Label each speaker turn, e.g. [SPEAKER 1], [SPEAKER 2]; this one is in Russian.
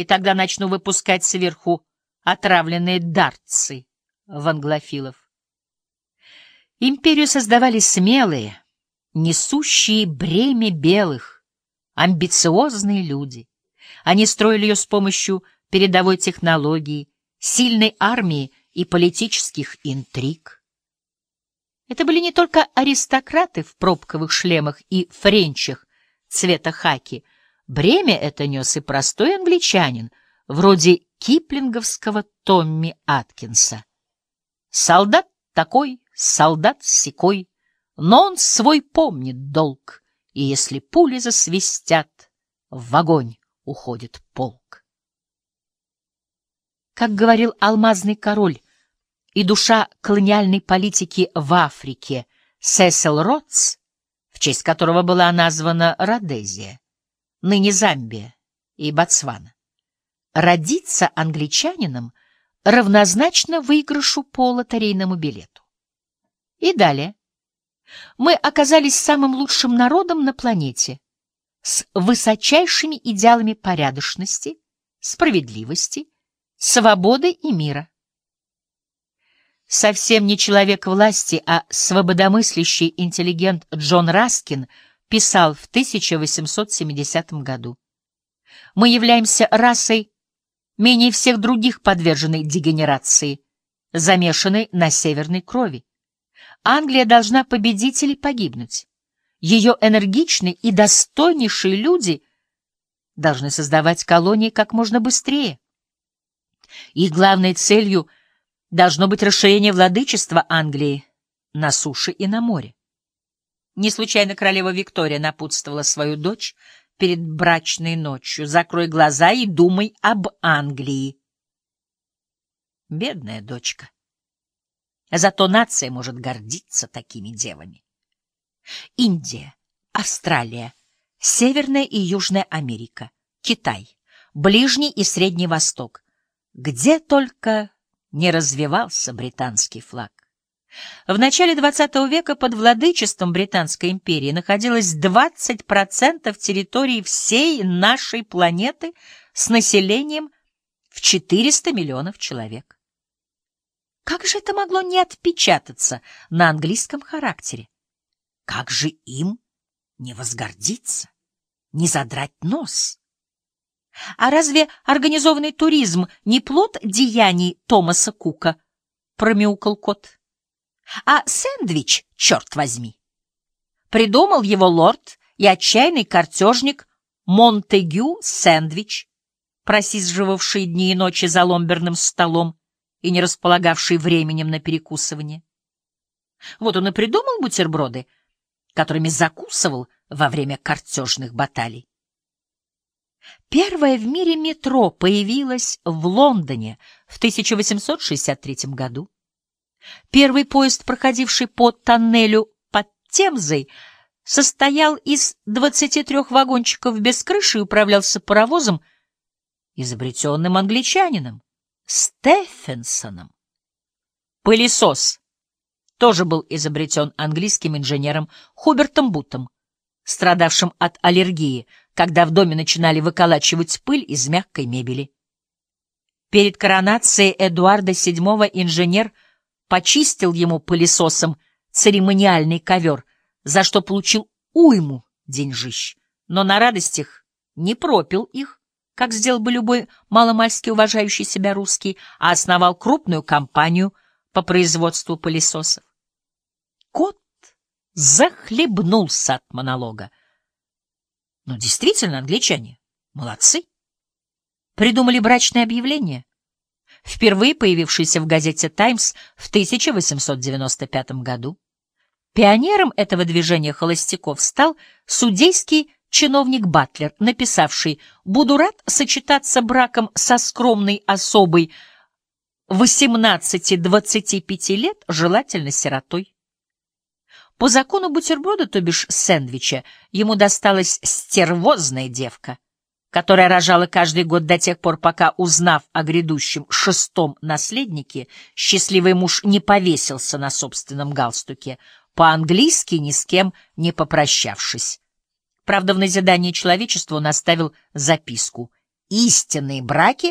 [SPEAKER 1] и тогда начну выпускать сверху отравленные дарцы в англофилов. Империю создавали смелые, несущие бремя белых, амбициозные люди. Они строили ее с помощью передовой технологии, сильной армии и политических интриг. Это были не только аристократы в пробковых шлемах и френчах цвета хаки. Бремя это нес и простой англичанин, вроде киплинговского Томми Аткинса. Солдат такой, солдат секой, но он свой помнит долг, и если пули засвистят, в огонь уходит полк. Как говорил алмазный король и душа колониальной политики в Африке Сесил Ротс, в честь которого была названа Родезия, ныне Замбия и Ботсвана, родиться англичанином равнозначно выигрышу по лотерейному билету. И далее. Мы оказались самым лучшим народом на планете, с высочайшими идеалами порядочности, справедливости, свободы и мира. Совсем не человек власти, а свободомыслящий интеллигент Джон Раскин писал в 1870 году. Мы являемся расой, менее всех других подверженной дегенерации, замешанной на северной крови. Англия должна победить или погибнуть. Ее энергичные и достойнейшие люди должны создавать колонии как можно быстрее. Их главной целью должно быть расширение владычества Англии на суше и на море. Не случайно королева Виктория напутствовала свою дочь перед брачной ночью «Закрой глаза и думай об Англии». Бедная дочка. Зато нация может гордиться такими девами. Индия, Австралия, Северная и Южная Америка, Китай, Ближний и Средний Восток. Где только не развивался британский флаг. В начале XX века под владычеством Британской империи находилось 20% территории всей нашей планеты с населением в 400 миллионов человек. Как же это могло не отпечататься на английском характере? Как же им не возгордиться, не задрать нос? А разве организованный туризм не плод деяний Томаса Кука? Промяукал кот. А сэндвич, черт возьми! Придумал его лорд и отчаянный картежник Монтегю Сэндвич, просиживавший дни и ночи за ломберным столом, и не располагавший временем на перекусывание. Вот он и придумал бутерброды, которыми закусывал во время картежных баталий. Первое в мире метро появилось в Лондоне в 1863 году. Первый поезд, проходивший по тоннелю под Темзой, состоял из 23 вагончиков без крыши и управлялся паровозом, изобретенным англичанином. Стефенсоном. Пылесос тоже был изобретен английским инженером Хубертом Бутом, страдавшим от аллергии, когда в доме начинали выколачивать пыль из мягкой мебели. Перед коронацией Эдуарда VII инженер почистил ему пылесосом церемониальный ковер, за что получил уйму деньжищ, но на радостях не пропил их как сделал бы любой маломальски уважающий себя русский, а основал крупную компанию по производству пылесосов. Кот захлебнулся от монолога. Но действительно, англичане молодцы. Придумали брачное объявление, впервые появившееся в газете «Таймс» в 1895 году. Пионером этого движения холостяков стал судейский чиновник Батлер, написавший «Буду рад сочетаться браком со скромной особой 18-25 лет, желательно сиротой». По закону бутерброда, то бишь сэндвича, ему досталась стервозная девка, которая рожала каждый год до тех пор, пока, узнав о грядущем шестом наследнике, счастливый муж не повесился на собственном галстуке, по-английски ни с кем не попрощавшись. Правда, в назидание человечеству он оставил записку истинные браки